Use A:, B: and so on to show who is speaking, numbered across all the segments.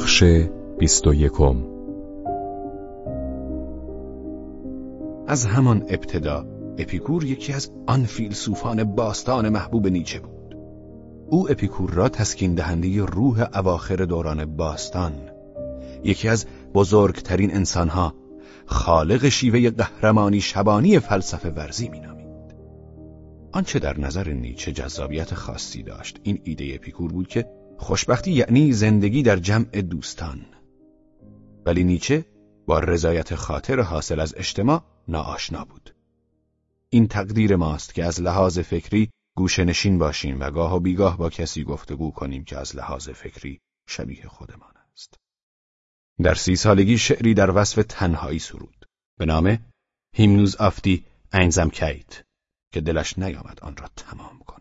A: بخش بیست و یکم.
B: از همان ابتدا اپیکور یکی از آن فیلسوفان باستان محبوب نیچه بود. او اپیکور را تسکین دهنده روح اواخر دوران باستان یکی از بزرگترین انسانها خالق شیوه قهرمانی شبانی فلسفه ورزی مینامید. آنچه در نظر نیچه جذابیت خاصی داشت این ایده اپیکور بود که خوشبختی یعنی زندگی در جمع دوستان. ولی نیچه با رضایت خاطر حاصل از اجتماع ناآشنا بود. این تقدیر ماست که از لحاظ فکری گوشنشین باشیم و گاه و بیگاه با کسی گفتگو کنیم که از لحاظ فکری شبیه خودمان است. در سی سالگی شعری در وصف تنهایی سرود. به نام هیمنوز آفتی اینزم کیت که دلش نیامد آن را تمام کند.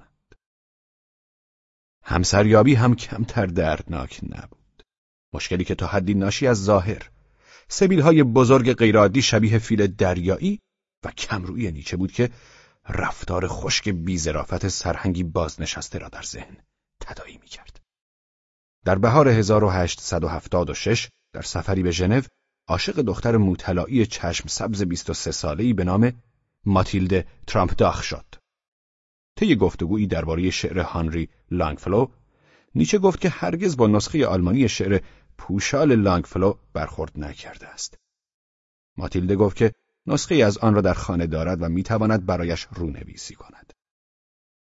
B: همسریابی هم کمتر دردناک نبود. مشکلی که تا حدی ناشی از ظاهر سبیل بزرگ غیرعادی شبیه فیل دریایی و کمروی نیچه بود که رفتار خشک بیزرافت سرهنگی بازنشسته را در ذهن تدایی می‌کرد. در بهار 1876 در سفری به ژنو عاشق دختر موطلایی چشم سبز 23 ساله‌ای به نام ماتیلد ترامپداخ شد. طی گفتگویی درباره شعر هانری لانگفلو نیچه گفت که هرگز با نسخه آلمانی شعر پوشال لانگفلو برخورد نکرده است. ماتیلده گفت که نسخه از آن را در خانه دارد و می‌تواند برایش رونویسی کند.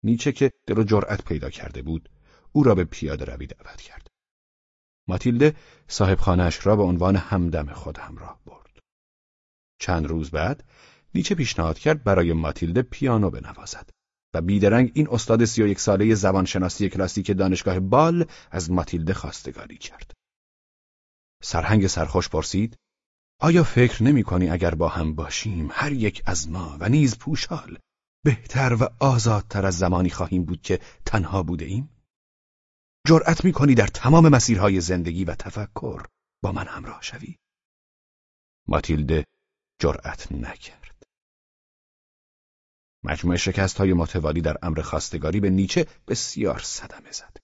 B: نیچه که دل و جرأت پیدا کرده بود، او را به پیاده روی دعوت کرد. ماتیلده صاحب خانهش را به عنوان همدم خود همراه برد. چند روز بعد نیچه پیشنهاد کرد برای ماتیلده پیانو بنوازد. و بیدرنگ این استاد سی و یک ساله زبانشناسی کلاسیک دانشگاه بال از ماتیلده خواستگاری کرد. سرهنگ سرخوش پرسید آیا فکر نمی کنی اگر با هم باشیم هر یک از ما و نیز پوشال بهتر و آزادتر از زمانی خواهیم بود که تنها بوده ایم؟ جرأت می کنی در تمام مسیرهای زندگی و تفکر با من همراه شوی؟ ماتیلده جرأت نکرد. مجموع شکست های متوالی در امر خواستگاری به نیچه بسیار صدمه زد.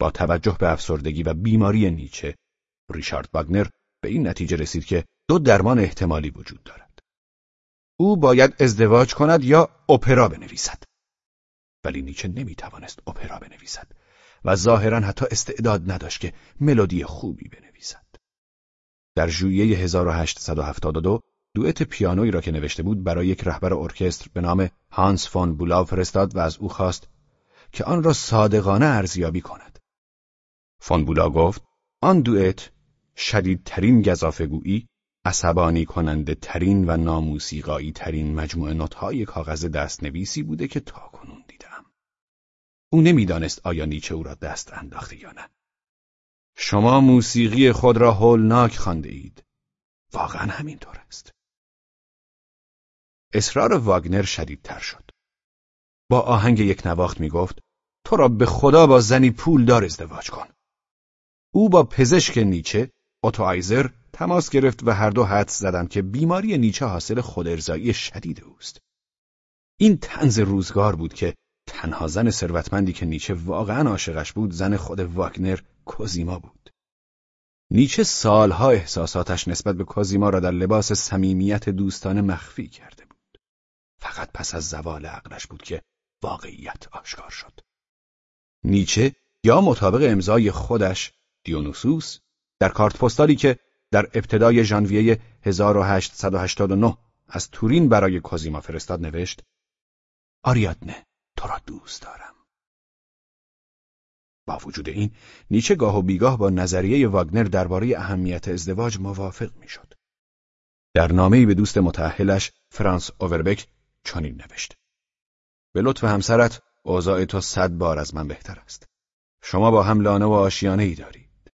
B: با توجه به افسردگی و بیماری نیچه، ریشارد واگنر به این نتیجه رسید که دو درمان احتمالی وجود دارد. او باید ازدواج کند یا اپرا بنویسد. ولی نیچه نمی توانست اپرا بنویسد و ظاهرا حتی استعداد نداشت که ملودی خوبی بنویسد. در ژوئیه 1872 دوئت پیانویی را که نوشته بود برای یک رهبر ارکستر به نام هانس فون بولاو فرستاد و از او خواست که آن را صادقانه ارزیابی کند. فون بولا گفت آن دوئت شدیدترین گذافگویی عصبانی کننده ترین و ناموسیقایی ترین مجموعه نوت‌های کاغذ دستنویسی بوده که تا کنون دیدم. او نمی‌دانست آیا نیچه او را دست انداخته یا نه. شما موسیقی خود را هولناک خانده اید. واقعا همینطور است. اصرار واگنر شدیدتر شد. با آهنگ یک نواخت می گفت تو را به خدا با زنی پول دار ازدواج کن. او با پزشک نیچه اوتو تماس گرفت و هر دو حدس زدند که بیماری نیچه حاصل خودارضایی شدید اوست. این تنز روزگار بود که تنها زن ثروتمندی که نیچه واقعا عاشقش بود زن خود واگنر کوزیما بود. نیچه سالها احساساتش نسبت به کوزیما را در لباس صمیمیت دوستانه مخفی کرده فقط پس از زوال عقلش بود که واقعیت آشکار شد. نیچه یا مطابق امضای خودش دیونوسوس در کارت پستالی که در ابتدای ژانویه 1889 از تورین برای کوزیما فرستاد نوشت آریادنه تو را دوست دارم با وجود این نیچه گاه و بیگاه با نظریه واگنر درباره اهمیت ازدواج موافق می‌شد. در نامه‌ای به دوست متأهلش فرانس اووربک چنین نوشت: به لطف همسرت اوضاع تو صد بار از من بهتر است. شما با هم لانه و آشیانه ای دارید.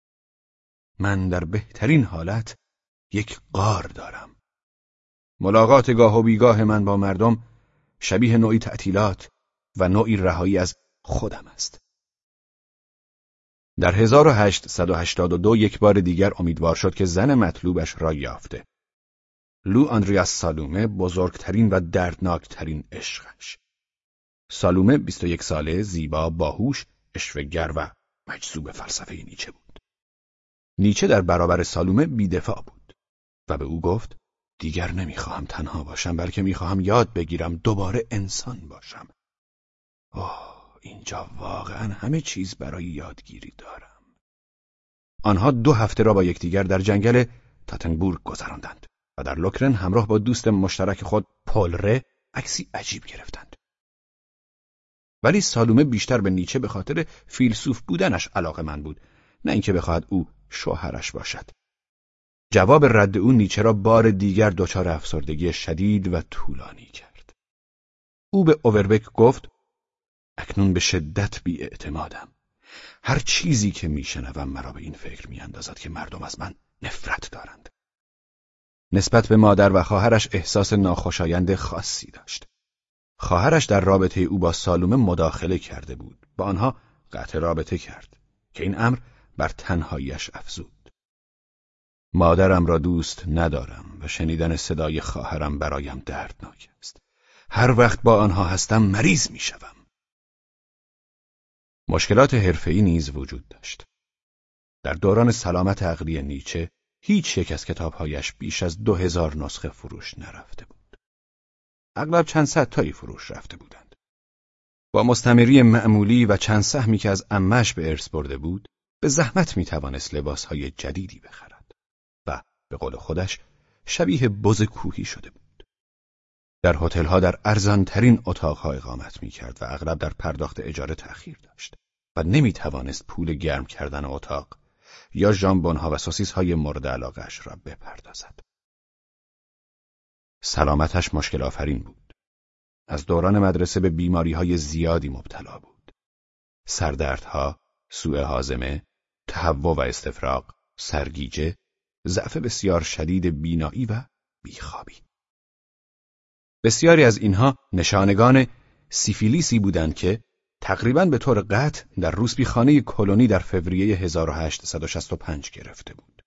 B: من در بهترین حالت یک قار دارم. ملاقات گاه و بیگاه من با مردم شبیه نوعی تعطیلات و نوعی رهایی از خودم است. در 1882 یک بار دیگر امیدوار شد که زن مطلوبش را یافته. لو آندریاس سالومه بزرگترین و دردناکترین عشقش. سالومه 21 ساله، زیبا، باهوش، اشوهگر و مجذوب فلسفه نیچه بود. نیچه در برابر سالومه بیدفاع بود و به او گفت دیگر نمی‌خواهم تنها باشم بلکه می‌خواهم یاد بگیرم دوباره انسان باشم. اوه اینجا واقعا همه چیز برای یادگیری دارم. آنها دو هفته را با یکدیگر در جنگل تاتنبورگ گذراندند و در لوکرن همراه با دوست مشترک خود پولره عکسی عجیب گرفتند. ولی سالومه بیشتر به نیچه به خاطر فیلسوف بودنش علاقه من بود نه اینکه بخواهد او شوهرش باشد. جواب رد او نیچه را بار دیگر دچار افسردگی شدید و طولانی کرد. او به اووربک گفت اکنون به شدت بی اعتمادم. هر چیزی که میشنوم مرا به این فکر میاندازد که مردم از من نفرت دارند. نسبت به مادر و خواهرش احساس ناخوشایند خاصی داشت. خواهرش در رابطه او با سالومه مداخله کرده بود. با آنها قطع رابطه کرد که این امر بر تنهاییش افزود. مادرم را دوست ندارم و شنیدن صدای خواهرم برایم دردناک است. هر وقت با آنها هستم مریض می‌شوم. مشکلات حرفه‌ای نیز وجود داشت. در دوران سلامت عقلی نیچه هیچ یک از کتابهایش بیش از دو هزار نسخه فروش نرفته بود. اغلب چند صد تایی فروش رفته بودند. با مستمری معمولی و چند سهمی که از امش به ارث برده بود، به زحمت می توانست لباسهای جدیدی بخرد و به قول خودش شبیه بز کوهی شده بود. در هتل‌ها در ارزانترین اتاقها اقامت می کرد و اغلب در پرداخت اجاره تأخیر داشت و نمی توانست پول گرم کردن اتاق یا ژامبونها و سوسیس های مورد علاقش را بپردازد. سلامتش مشکل آفرین بود. از دوران مدرسه به بیماری های زیادی مبتلا بود. سردردها، سوء حازمه، تهوع و استفراغ، سرگیجه، ضعف بسیار شدید بینایی و بیخوابی. بسیاری از اینها نشانگان سیفیلیسی بودند که تقریبا به طور قطع در روسبی خانه کلونی در فوریه 1865 گرفته بود.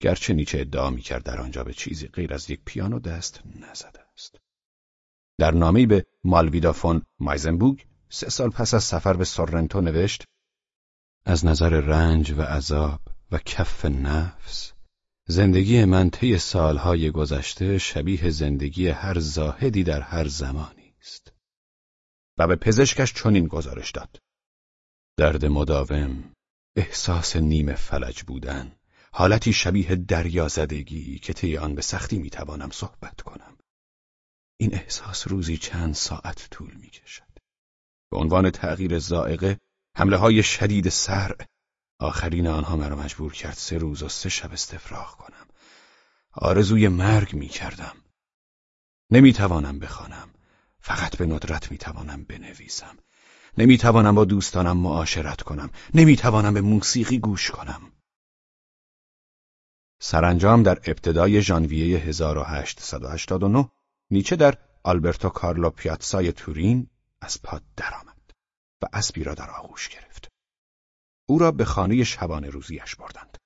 B: گرچه نیچه ادعا می‌کرد در آنجا به چیزی غیر از یک پیانو دست نزده است. در نامه‌ای به مالویدا فون مایزنبوگ سه سال پس از سفر به سورنتو نوشت از نظر رنج و عذاب و کف نفس زندگی من طی سالهای گذشته شبیه زندگی هر زاهدی در هر زمانی است. و به پزشکش چنین گزارش داد. درد مداوم، احساس نیمه فلج بودن، حالتی شبیه دریا زدگی که طی آن به سختی می‌توانم صحبت کنم. این احساس روزی چند ساعت طول می‌کشد. به عنوان تغییر زائقه، حمله های شدید سر، آخرین آنها مرا مجبور کرد سه روز و سه شب استفراغ کنم. آرزوی مرگ می‌کردم. نمی‌توانم بخوانم. فقط به ندرت می‌توانم بنویسم. نمی‌توانم با دوستانم معاشرت کنم. نمی‌توانم به موسیقی گوش کنم. سرانجام در ابتدای ژانویه 1889 نیچه در آلبرتو کارلو پیاتسای تورین از پاد درآمد و اسبی را در آغوش گرفت. او را به خانه شبانه روزیش بردند.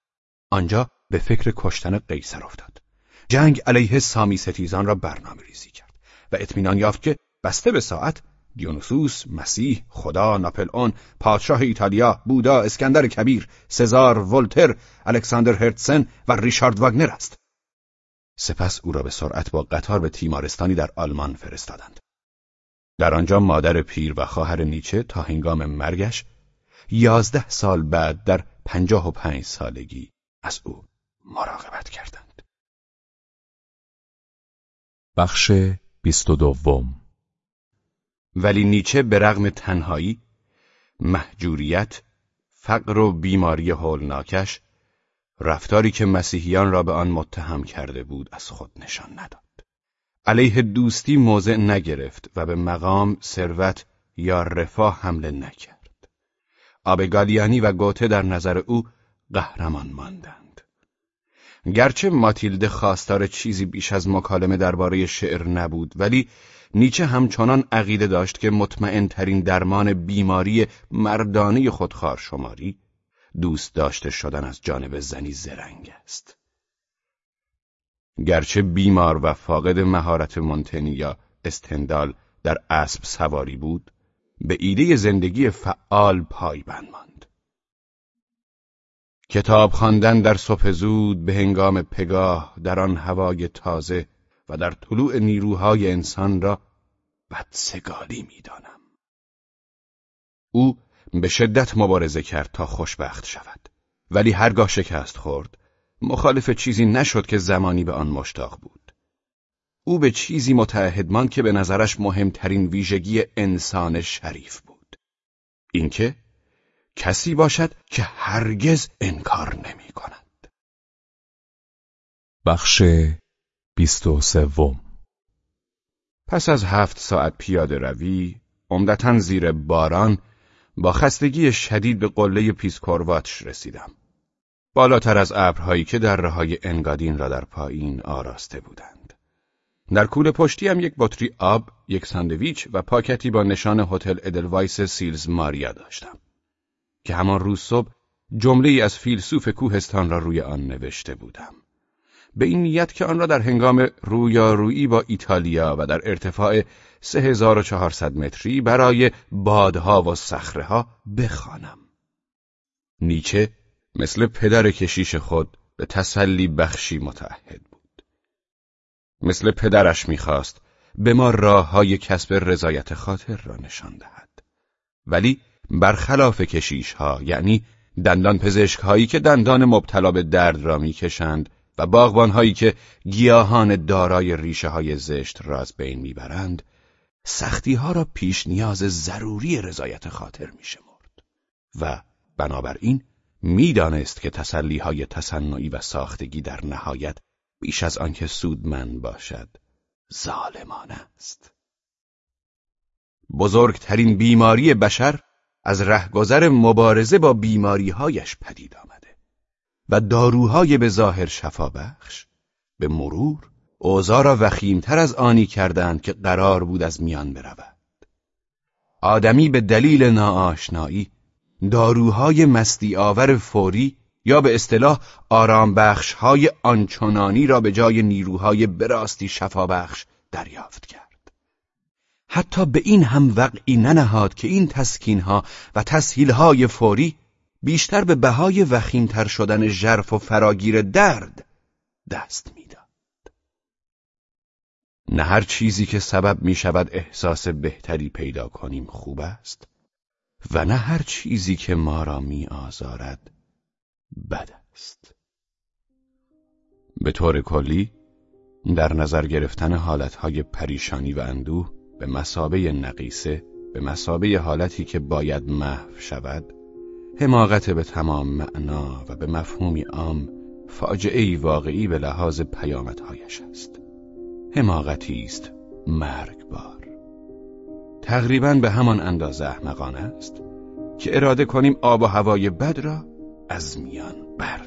B: آنجا به فکر کشتن قیصر افتاد. جنگ علیه سامی ستیزان را برنامه ریزی کرد و اطمینان یافت که بسته به ساعت دیونوسوس، مسیح، خدا، ناپلئون، پادشاه ایتالیا، بودا، اسکندر کبیر، سزار، ولتر، الکساندر هرتسن و ریشارد واگنر است. سپس او را به سرعت با قطار به تیمارستانی در آلمان فرستادند. در آنجا مادر پیر و خواهر نیچه تا هنگام مرگش یازده سال بعد در پنجاه و پنج سالگی از او مراقبت کردند.
A: بخش بیست و دوم
B: ولی نیچه به رغم تنهایی، محجوریت، فقر و بیماری هولناکش، رفتاری که مسیحیان را به آن متهم کرده بود از خود نشان نداد. علیه دوستی موضع نگرفت و به مقام، ثروت یا رفاه حمله نکرد. آبگالیانی و گوته در نظر او قهرمان ماندند. گرچه ماتیلده خواستار چیزی بیش از مکالمه درباره شعر نبود ولی نیچه همچنان عقیده داشت که مطمئن ترین درمان بیماری مردانه خودخوار شماری دوست داشته شدن از جانب زنی زرنگ است. گرچه بیمار و فاقد مهارت منتنی یا استندال در اسب سواری بود، به ایده زندگی فعال پایبند ماند. کتاب خواندن در صبح زود به هنگام پگاه در آن هوای تازه و در طلوع نیروهای انسان را بدسگالی می‌دانم. او به شدت مبارزه کرد تا خوشبخت شود ولی هرگاه شکست خورد مخالف چیزی نشد که زمانی به آن مشتاق بود. او به چیزی متعهد که به نظرش مهمترین ویژگی انسان شریف بود. اینکه کسی باشد که هرگز انکار نمی کند
A: بخش بیست و سوم
B: پس از هفت ساعت پیاده روی عمدتا زیر باران با خستگی شدید به قله پیسکورواتش رسیدم. بالاتر از ابرهایی که در رهای انگادین را در پایین آراسته بودند. در کول پشتیم یک بطری آب، یک ساندویچ و پاکتی با نشان هتل ادلوایس سیلز ماریا داشتم که همان روز صبح جمله از فیلسوف کوهستان را روی آن نوشته بودم. به این نیت که آن را در هنگام رویارویی با ایتالیا و در ارتفاع 3400 متری برای بادها و صخرهها بخوانم. نیچه مثل پدر کشیش خود به تسلی بخشی متعهد بود. مثل پدرش می‌خواست به ما راه های کسب رضایت خاطر را نشان دهد. ولی برخلاف کشیش ها یعنی دندان پزشک هایی که دندان مبتلا به درد را می‌کشند و باغبان هایی که گیاهان دارای ریشه های زشت را از بین می‌برند سختی ها را پیش نیاز ضروری رضایت خاطر میشمرد. و بنابراین می‌دانست که تسلی های تصنعی و ساختگی در نهایت بیش از آنکه سودمند باشد ظالمانه است. بزرگترین بیماری بشر از رهگذر مبارزه با بیماریهایش پدید آمده و داروهای به ظاهر شفابخش به مرور اوضاع را وخیمتر از آنی کردند که قرار بود از میان برود آدمی به دلیل ناآشنایی داروهای مستی آور فوری یا به اصطلاح آرام بخش های آنچنانی را به جای نیروهای براستی شفابخش دریافت کرد. حتی به این هم وقعی ننهاد که این تسکین ها و تسهیل های فوری بیشتر به بهای وخیمتر شدن ژرف و فراگیر درد دست می‌داد. نه هر چیزی که سبب می شود احساس بهتری پیدا کنیم خوب است و نه هر چیزی که ما را می آزارد بد است به طور کلی در نظر گرفتن حالتهای پریشانی و اندوه به مسابه نقیسه به مسابه حالتی که باید محو شود حماقت به تمام معنا و به مفهومی عام فاجعه واقعی به لحاظ پیامدهایش است. حماقتی است مرگبار. تقریبا به همان اندازه احمقانه است که اراده کنیم آب و هوای بد را از میان بر